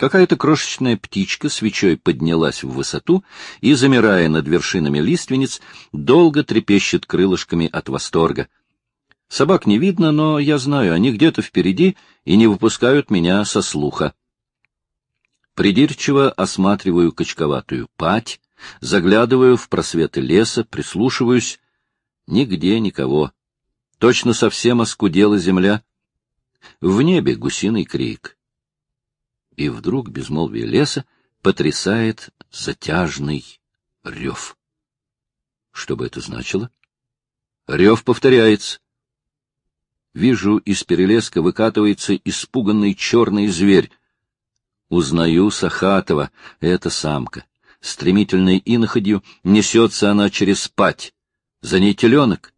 Какая-то крошечная птичка свечой поднялась в высоту и, замирая над вершинами лиственниц, долго трепещет крылышками от восторга. Собак не видно, но я знаю, они где-то впереди и не выпускают меня со слуха. Придирчиво осматриваю качковатую пать, заглядываю в просветы леса, прислушиваюсь. Нигде никого. Точно совсем оскудела земля. В небе гусиный крик и вдруг безмолвие леса потрясает затяжный рев. Что бы это значило? Рев повторяется. Вижу, из перелеска выкатывается испуганный черный зверь. Узнаю Сахатова, это самка. Стремительной иноходью несется она через спать. За ней теленок.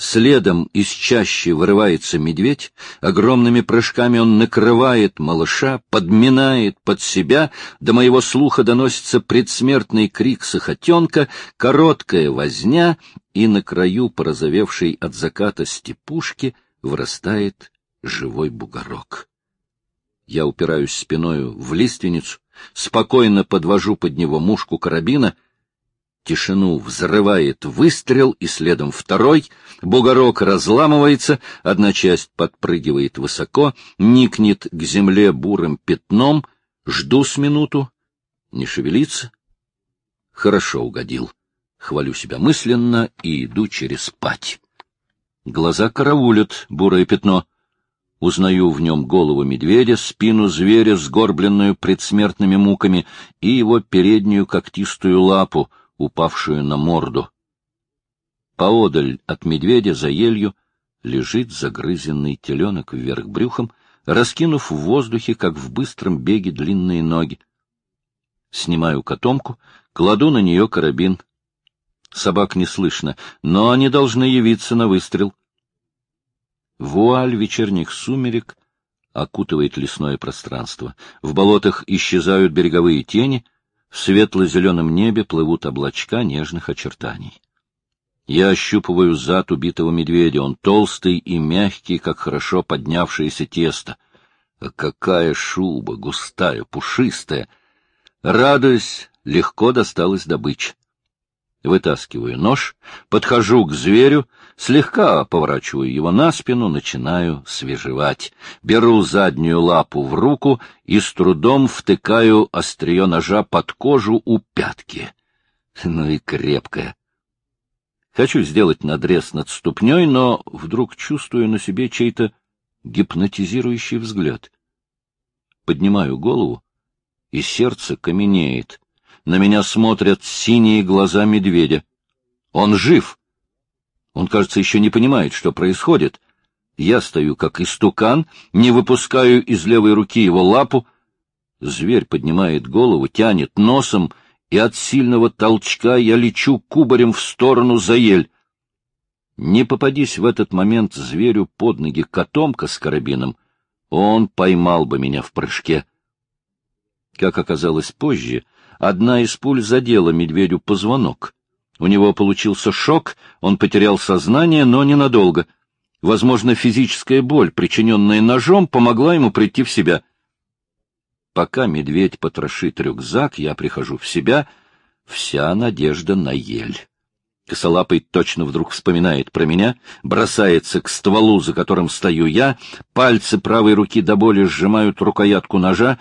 Следом из чащи вырывается медведь, огромными прыжками он накрывает малыша, подминает под себя, до моего слуха доносится предсмертный крик сахотенка, короткая возня, и на краю порозовевшей от заката степушки вырастает живой бугорок. Я упираюсь спиною в лиственницу, спокойно подвожу под него мушку карабина — Тишину взрывает выстрел, и следом второй. Бугорок разламывается, одна часть подпрыгивает высоко, никнет к земле бурым пятном. Жду с минуту. Не шевелится. Хорошо угодил. Хвалю себя мысленно и иду через пать. Глаза караулят бурое пятно. Узнаю в нем голову медведя, спину зверя, сгорбленную предсмертными муками, и его переднюю когтистую лапу — упавшую на морду. Поодаль от медведя за елью лежит загрызенный теленок вверх брюхом, раскинув в воздухе, как в быстром беге, длинные ноги. Снимаю котомку, кладу на нее карабин. Собак не слышно, но они должны явиться на выстрел. Вуаль вечерних сумерек окутывает лесное пространство. В болотах исчезают береговые тени — в светло-зеленом небе плывут облачка нежных очертаний. Я ощупываю зад убитого медведя. Он толстый и мягкий, как хорошо поднявшееся тесто. А какая шуба, густая, пушистая! Радуясь, легко досталась добыча. Вытаскиваю нож, подхожу к зверю, слегка поворачиваю его на спину, начинаю свежевать. Беру заднюю лапу в руку и с трудом втыкаю острие ножа под кожу у пятки. Ну и крепкая. Хочу сделать надрез над ступней, но вдруг чувствую на себе чей-то гипнотизирующий взгляд. Поднимаю голову, и сердце каменеет. На меня смотрят синие глаза медведя. Он жив. Он, кажется, еще не понимает, что происходит. Я стою, как истукан, не выпускаю из левой руки его лапу. Зверь поднимает голову, тянет носом, и от сильного толчка я лечу кубарем в сторону за ель. Не попадись в этот момент зверю под ноги котомка с карабином, он поймал бы меня в прыжке. Как оказалось позже, Одна из пуль задела медведю позвонок. У него получился шок, он потерял сознание, но ненадолго. Возможно, физическая боль, причиненная ножом, помогла ему прийти в себя. Пока медведь потрошит рюкзак, я прихожу в себя. Вся надежда на ель. Косолапый точно вдруг вспоминает про меня, бросается к стволу, за которым стою я, пальцы правой руки до боли сжимают рукоятку ножа,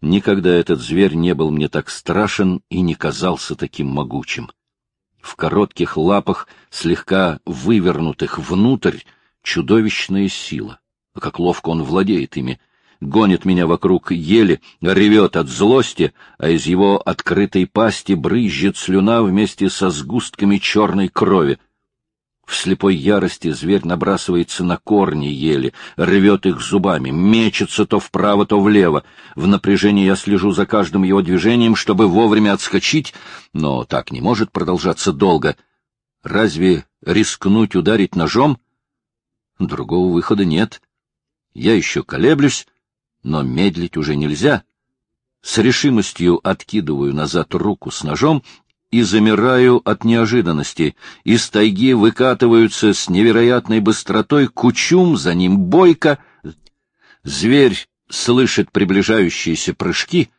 Никогда этот зверь не был мне так страшен и не казался таким могучим. В коротких лапах, слегка вывернутых внутрь, чудовищная сила. Как ловко он владеет ими. Гонит меня вокруг ели, ревет от злости, а из его открытой пасти брызжет слюна вместе со сгустками черной крови. В слепой ярости зверь набрасывается на корни ели, рвет их зубами, мечется то вправо, то влево. В напряжении я слежу за каждым его движением, чтобы вовремя отскочить, но так не может продолжаться долго. Разве рискнуть ударить ножом? Другого выхода нет. Я еще колеблюсь, но медлить уже нельзя. С решимостью откидываю назад руку с ножом и замираю от неожиданности. Из тайги выкатываются с невероятной быстротой кучум, за ним бойко. Зверь слышит приближающиеся прыжки,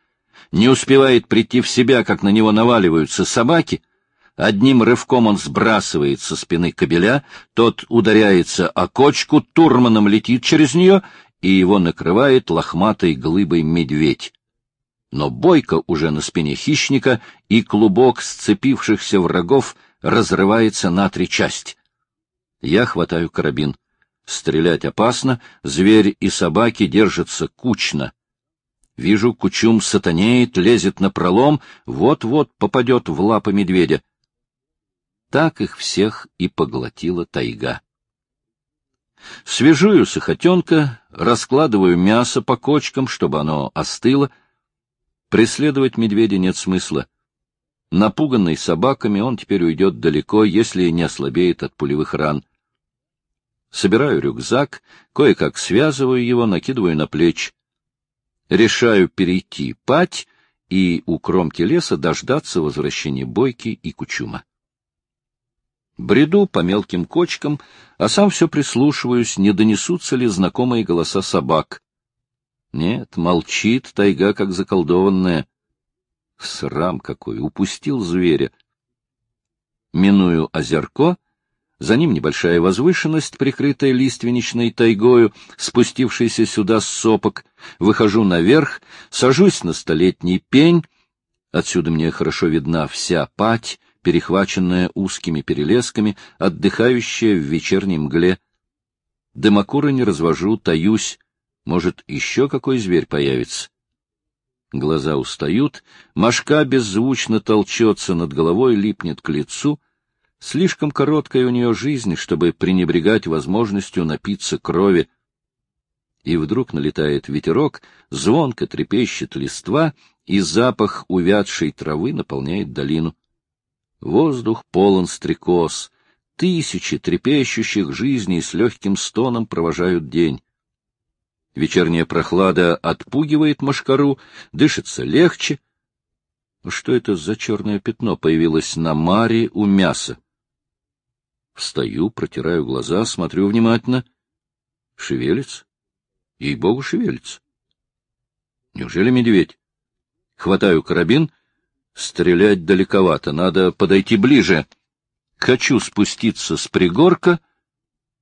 не успевает прийти в себя, как на него наваливаются собаки, одним рывком он сбрасывает со спины кобеля, тот ударяется о кочку, турманом летит через нее, и его накрывает лохматой глыбой медведь. Но бойко уже на спине хищника, и клубок сцепившихся врагов разрывается на три части. Я хватаю карабин. Стрелять опасно, зверь и собаки держатся кучно. Вижу, кучум сатанеет, лезет на пролом, вот-вот попадет в лапы медведя. Так их всех и поглотила тайга. Свежую сахотенка, раскладываю мясо по кочкам, чтобы оно остыло. Преследовать медведя нет смысла. Напуганный собаками, он теперь уйдет далеко, если не ослабеет от пулевых ран. Собираю рюкзак, кое-как связываю его, накидываю на плечи. Решаю перейти пать и у кромки леса дождаться возвращения Бойки и Кучума. Бреду по мелким кочкам, а сам все прислушиваюсь, не донесутся ли знакомые голоса собак. Нет, молчит тайга, как заколдованная. Срам какой, упустил зверя. Миную озерко — за ним небольшая возвышенность, прикрытая лиственничной тайгою, спустившаяся сюда с сопок. Выхожу наверх, сажусь на столетний пень. Отсюда мне хорошо видна вся пать, перехваченная узкими перелесками, отдыхающая в вечерней мгле. Дымокуры не развожу, таюсь. Может, еще какой зверь появится. Глаза устают, мошка беззвучно толчется над головой, липнет к лицу — Слишком короткая у нее жизнь, чтобы пренебрегать возможностью напиться крови. И вдруг налетает ветерок, звонко трепещет листва, и запах увядшей травы наполняет долину. Воздух полон стрекоз, тысячи трепещущих жизней с легким стоном провожают день. Вечерняя прохлада отпугивает мошкару, дышится легче. Что это за черное пятно появилось на маре у мяса? Встаю, протираю глаза, смотрю внимательно. Шевелится. Ей-богу, шевелится. Неужели медведь? Хватаю карабин. Стрелять далековато, надо подойти ближе. Хочу спуститься с пригорка.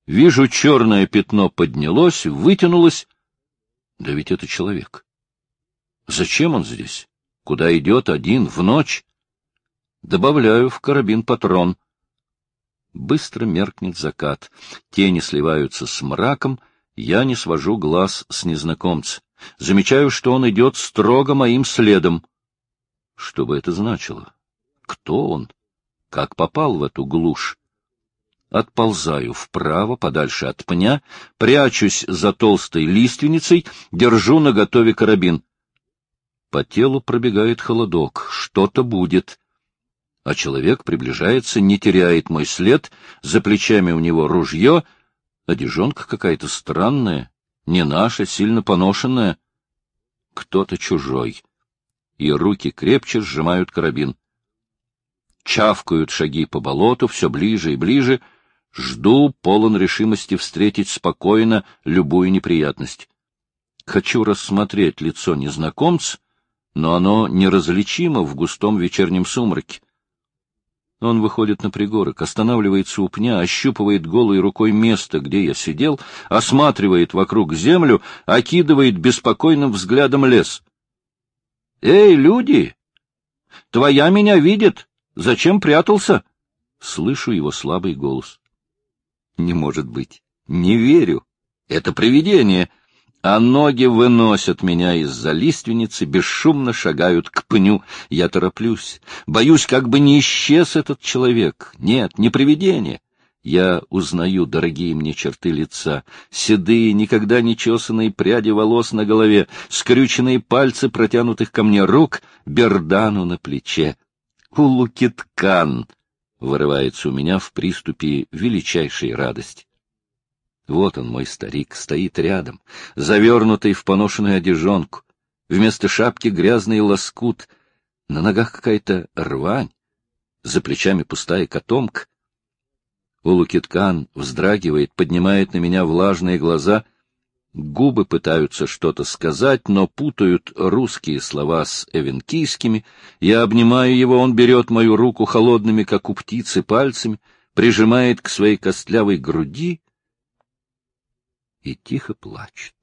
Вижу, черное пятно поднялось, вытянулось. Да ведь это человек. Зачем он здесь? Куда идет один в ночь? Добавляю в карабин патрон — Быстро меркнет закат, тени сливаются с мраком, я не свожу глаз с незнакомца. Замечаю, что он идет строго моим следом. Что бы это значило? Кто он? Как попал в эту глушь? Отползаю вправо, подальше от пня, прячусь за толстой лиственницей, держу наготове карабин. По телу пробегает холодок, что-то будет а человек приближается, не теряет мой след, за плечами у него ружье, одежонка какая-то странная, не наша, сильно поношенная. Кто-то чужой. И руки крепче сжимают карабин. Чавкают шаги по болоту, все ближе и ближе. Жду, полон решимости встретить спокойно любую неприятность. Хочу рассмотреть лицо незнакомца, но оно неразличимо в густом вечернем сумраке. Он выходит на пригорок, останавливается у пня, ощупывает голой рукой место, где я сидел, осматривает вокруг землю, окидывает беспокойным взглядом лес. — Эй, люди! Твоя меня видит! Зачем прятался? Слышу его слабый голос. — Не может быть. Не верю. Это привидение а ноги выносят меня из-за лиственницы, бесшумно шагают к пню. Я тороплюсь, боюсь, как бы не исчез этот человек. Нет, не привидение. Я узнаю дорогие мне черты лица, седые, никогда не чесанные пряди волос на голове, скрюченные пальцы протянутых ко мне рук, бердану на плече. Улукиткан! Вырывается у меня в приступе величайшей радости. Вот он, мой старик, стоит рядом, завернутый в поношенную одежонку. Вместо шапки грязный лоскут, на ногах какая-то рвань, за плечами пустая котомка. Улукиткан вздрагивает, поднимает на меня влажные глаза. Губы пытаются что-то сказать, но путают русские слова с эвенкийскими. Я обнимаю его, он берет мою руку холодными, как у птицы, пальцами, прижимает к своей костлявой груди и тихо плачет.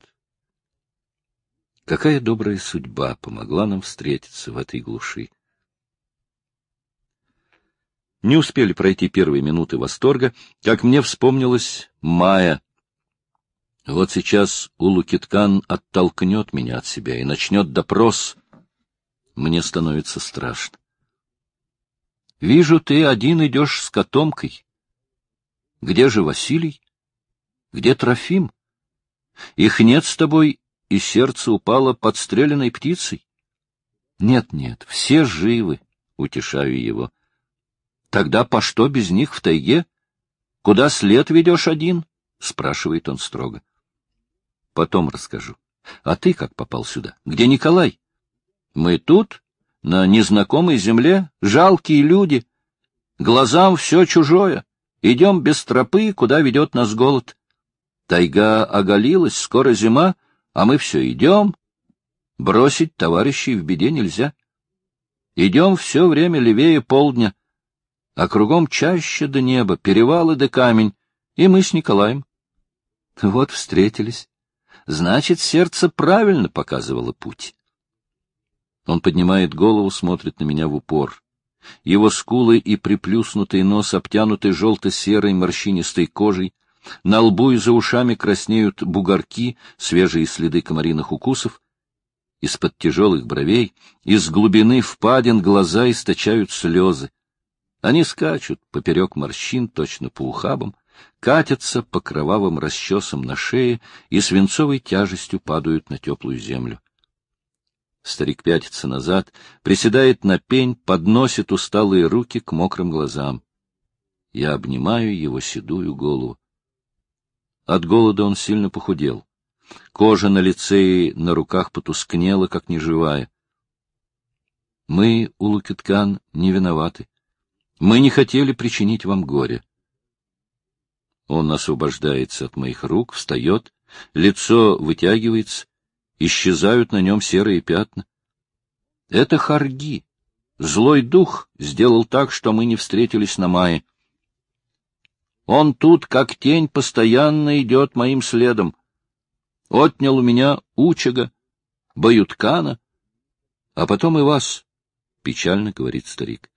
Какая добрая судьба помогла нам встретиться в этой глуши. Не успели пройти первые минуты восторга, как мне вспомнилась Майя. Вот сейчас Улукиткан оттолкнет меня от себя и начнет допрос. Мне становится страшно. Вижу, ты один идешь с котомкой. Где же Василий? Где Трофим? Их нет с тобой, и сердце упало подстреленной птицей? Нет-нет, все живы, утешаю его. Тогда по что без них в тайге? Куда след ведешь один? — спрашивает он строго. Потом расскажу. А ты как попал сюда? Где Николай? Мы тут, на незнакомой земле, жалкие люди. Глазам все чужое. Идем без тропы, куда ведет нас голод. Тайга оголилась, скоро зима, а мы все идем. Бросить товарищей в беде нельзя. Идем все время левее полдня а кругом чаще до неба, перевалы до камень, и мы с Николаем. Вот встретились. Значит, сердце правильно показывало путь. Он поднимает голову, смотрит на меня в упор. Его скулы и приплюснутый нос обтянуты желто-серой морщинистой кожей, на лбу и за ушами краснеют бугорки, свежие следы комариных укусов. Из-под тяжелых бровей, из глубины впадин глаза источают слезы. Они скачут поперек морщин, точно по ухабам, катятся по кровавым расчесам на шее и свинцовой тяжестью падают на теплую землю. Старик пятится назад, приседает на пень, подносит усталые руки к мокрым глазам. Я обнимаю его седую голову. От голода он сильно похудел. Кожа на лице и на руках потускнела, как неживая. Мы, Улукиткан, не виноваты. Мы не хотели причинить вам горе. Он освобождается от моих рук, встает, лицо вытягивается, исчезают на нем серые пятна. Это Харги. Злой дух сделал так, что мы не встретились на мае. Он тут, как тень, постоянно идет моим следом. Отнял у меня Учага, Баюткана, а потом и вас, — печально говорит старик.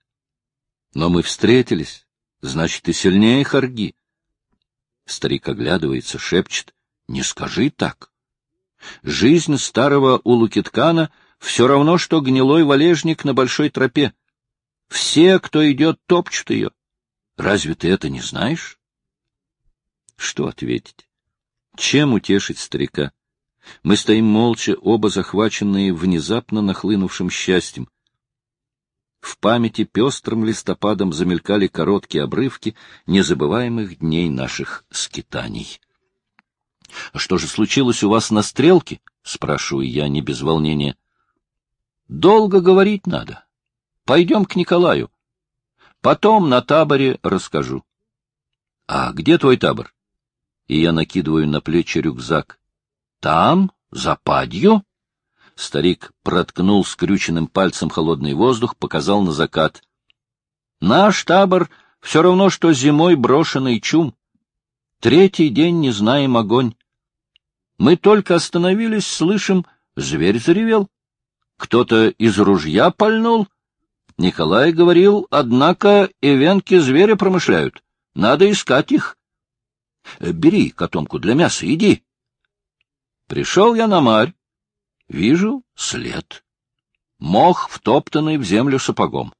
Но мы встретились. Значит, ты сильнее Харги. Старик оглядывается, шепчет. Не скажи так. Жизнь старого Улукиткана все равно, что гнилой валежник на большой тропе. Все, кто идет, топчут ее. Разве ты это не знаешь? Что ответить? Чем утешить старика? Мы стоим молча, оба захваченные внезапно нахлынувшим счастьем. В памяти пестрым листопадом замелькали короткие обрывки незабываемых дней наших скитаний. — Что же случилось у вас на стрелке? — спрашиваю я не без волнения. — Долго говорить надо. Пойдем к Николаю. Потом на таборе расскажу. — А где твой табор? И я накидываю на плечи рюкзак. — Там, за падью. Старик проткнул скрюченным пальцем холодный воздух, показал на закат. — Наш табор все равно, что зимой брошенный чум. Третий день не знаем огонь. Мы только остановились, слышим, зверь заревел. Кто-то из ружья пальнул. Николай говорил, однако эвенки зверя промышляют. Надо искать их. Бери котомку для мяса, иди. Пришел я на марь. Вижу след. Мох, втоптанный в землю сапогом.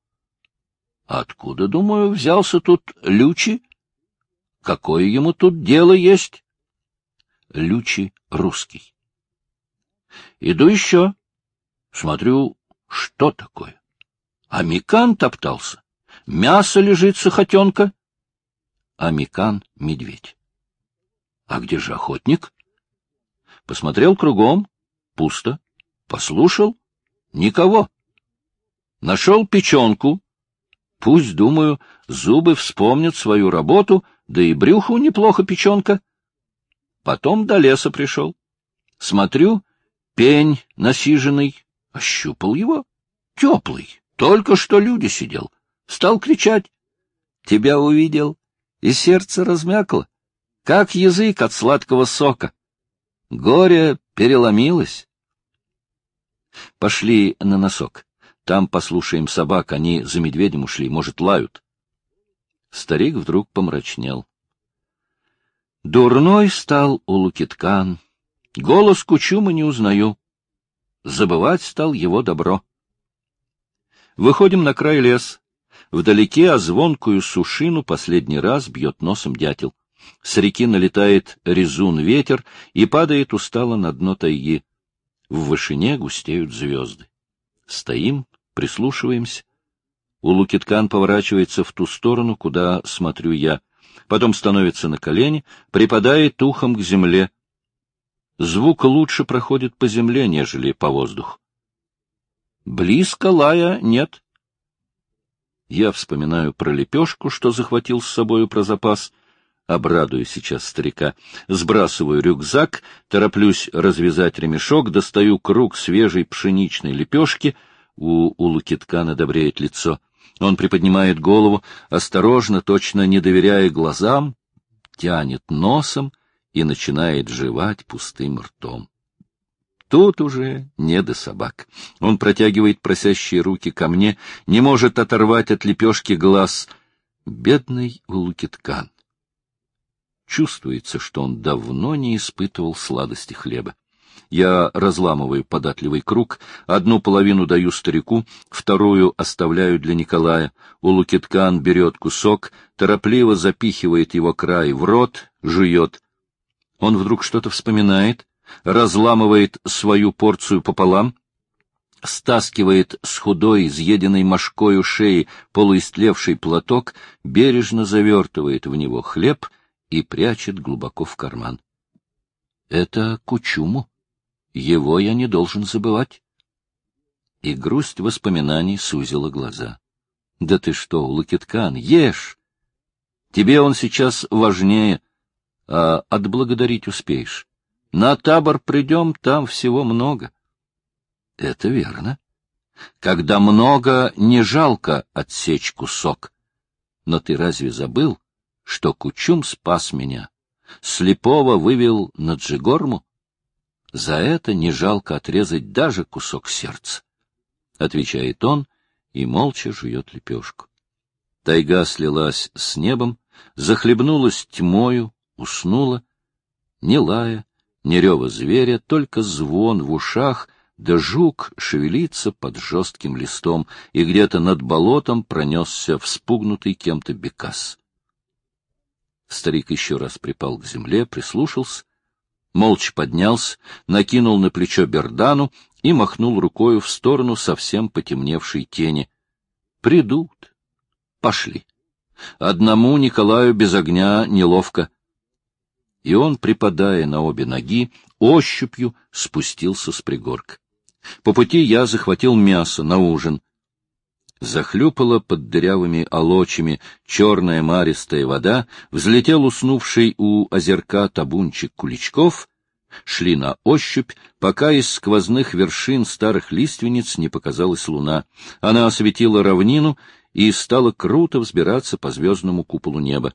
Откуда, думаю, взялся тут Лючи? Какое ему тут дело есть? Лючи русский. Иду еще. Смотрю, что такое? Амикан топтался. Мясо лежит сухотенка. Амикан — медведь. А где же охотник? Посмотрел кругом, Пусто. Послушал? Никого. Нашел печенку. Пусть, думаю, зубы вспомнят свою работу, да и брюху неплохо печенка. Потом до леса пришел. Смотрю, пень насиженный, ощупал его. Теплый, только что люди сидел. Стал кричать. Тебя увидел, и сердце размякло, как язык от сладкого сока. Горе переломилось. Пошли на носок. Там послушаем собак, они за медведем ушли, может, лают. Старик вдруг помрачнел. Дурной стал у Лукиткан. Голос Кучума не узнаю. Забывать стал его добро. Выходим на край лес. Вдалеке о звонкую сушину последний раз бьет носом дятел. С реки налетает резун ветер и падает устало на дно тайги. В вышине густеют звезды. Стоим, прислушиваемся. У Лукиткан поворачивается в ту сторону, куда смотрю я. Потом становится на колени, припадает ухом к земле. Звук лучше проходит по земле, нежели по воздуху. Близко лая нет. Я вспоминаю про лепешку, что захватил с собою про запас. Обрадую сейчас старика. Сбрасываю рюкзак, тороплюсь развязать ремешок, достаю круг свежей пшеничной лепешки. У, у Лукиткана добреет лицо. Он приподнимает голову, осторожно, точно не доверяя глазам, тянет носом и начинает жевать пустым ртом. Тут уже не до собак. Он протягивает просящие руки ко мне, не может оторвать от лепешки глаз. Бедный Улукиткан. Чувствуется, что он давно не испытывал сладости хлеба. Я разламываю податливый круг, одну половину даю старику, вторую оставляю для Николая. Улукиткан берет кусок, торопливо запихивает его край в рот, жует. Он вдруг что-то вспоминает, разламывает свою порцию пополам, стаскивает с худой, изъеденной мошкою шеи полуистлевший платок, бережно завертывает в него хлеб и прячет глубоко в карман. Это кучуму. Его я не должен забывать. И грусть воспоминаний сузила глаза. Да ты что, Лукиткан, ешь! Тебе он сейчас важнее, а отблагодарить успеешь. На табор придем, там всего много. Это верно. Когда много, не жалко отсечь кусок. Но ты разве забыл, что Кучум спас меня? Слепого вывел на Джигорму? За это не жалко отрезать даже кусок сердца. Отвечает он и молча жует лепешку. Тайга слилась с небом, захлебнулась тьмою, уснула, не лая, ни рева зверя, только звон в ушах, да жук шевелится под жестким листом, и где-то над болотом пронесся вспугнутый кем-то бекас. Старик еще раз припал к земле, прислушался, молча поднялся, накинул на плечо бердану и махнул рукою в сторону совсем потемневшей тени. Придут. Пошли. Одному Николаю без огня неловко. И он, припадая на обе ноги, ощупью спустился с пригорка. По пути я захватил мясо на ужин. Захлюпала под дырявыми олочами черная маристая вода, взлетел уснувший у озерка табунчик куличков, шли на ощупь, пока из сквозных вершин старых лиственниц не показалась луна. Она осветила равнину и стала круто взбираться по звездному куполу неба.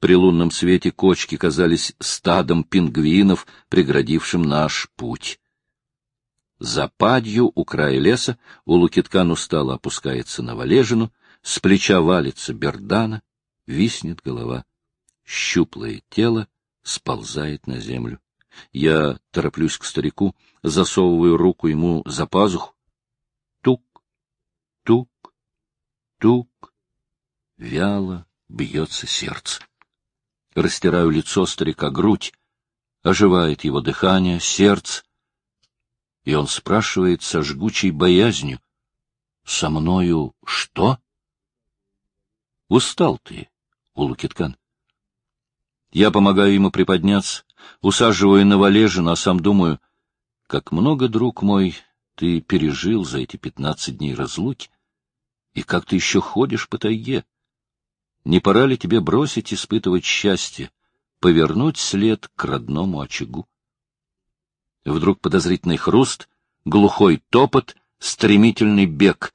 При лунном свете кочки казались стадом пингвинов, преградившим наш путь. За падью у края леса у Лукиткан устало опускается на валежину, с плеча валится бердана, виснет голова. Щуплое тело сползает на землю. Я тороплюсь к старику, засовываю руку ему за пазуху. Тук, тук, тук. Вяло бьется сердце. Растираю лицо старика, грудь. Оживает его дыхание, сердце и он спрашивает со жгучей боязнью. — Со мною что? — Устал ты, Улукиткан. Я помогаю ему приподняться, усаживаю на валежину, а сам думаю, как много, друг мой, ты пережил за эти пятнадцать дней разлуки, и как ты еще ходишь по тайге. Не пора ли тебе бросить испытывать счастье, повернуть след к родному очагу? Вдруг подозрительный хруст, глухой топот, стремительный бег.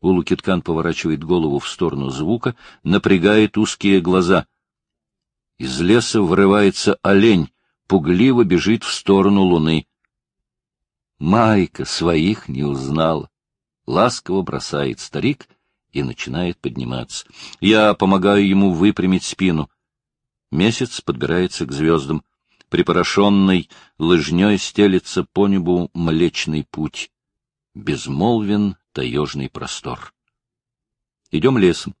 Улукиткан поворачивает голову в сторону звука, напрягает узкие глаза. Из леса врывается олень, пугливо бежит в сторону луны. Майка своих не узнала. Ласково бросает старик и начинает подниматься. Я помогаю ему выпрямить спину. Месяц подбирается к звездам. Припорошенный лыжней стелится по небу Млечный путь. Безмолвен таежный простор. Идем лесом.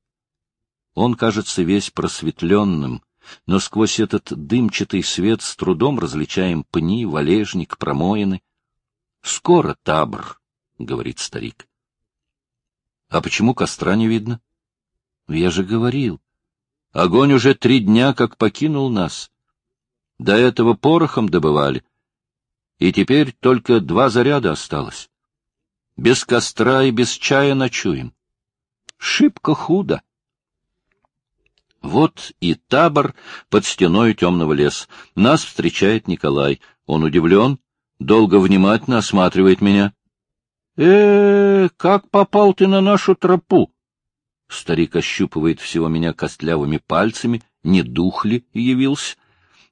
Он кажется весь просветленным, но сквозь этот дымчатый свет с трудом различаем пни, валежник, промоины. Скоро табор, — говорит старик. — А почему костра не видно? — Я же говорил. Огонь уже три дня как покинул нас. До этого порохом добывали. И теперь только два заряда осталось. Без костра и без чая ночуем. Шибко худо. Вот и табор под стеной темного леса. Нас встречает Николай. Он удивлен, долго внимательно осматривает меня. э, -э как попал ты на нашу тропу? Старик ощупывает всего меня костлявыми пальцами, не дух ли явился.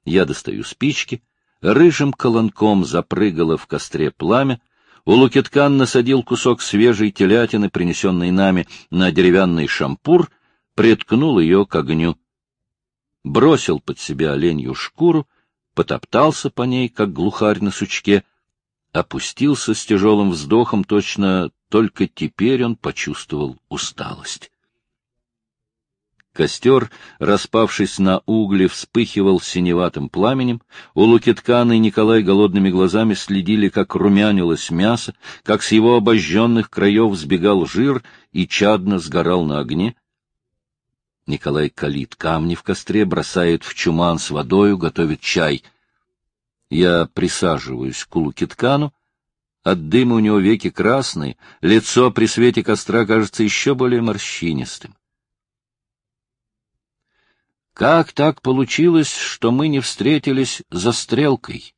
Я достаю спички, рыжим колонком запрыгало в костре пламя, у Лукиткан насадил кусок свежей телятины, принесенной нами, на деревянный шампур, приткнул ее к огню. Бросил под себя оленью шкуру, потоптался по ней, как глухарь на сучке, опустился с тяжелым вздохом, точно только теперь он почувствовал усталость. Костер, распавшись на угле, вспыхивал синеватым пламенем. У Лукиткана и Николай голодными глазами следили, как румянилось мясо, как с его обожженных краев сбегал жир и чадно сгорал на огне. Николай калит камни в костре, бросает в чуман с водою, готовит чай. Я присаживаюсь к Лукиткану. От дыма у него веки красные, лицо при свете костра кажется еще более морщинистым. Как так получилось, что мы не встретились за стрелкой?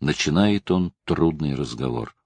Начинает он трудный разговор.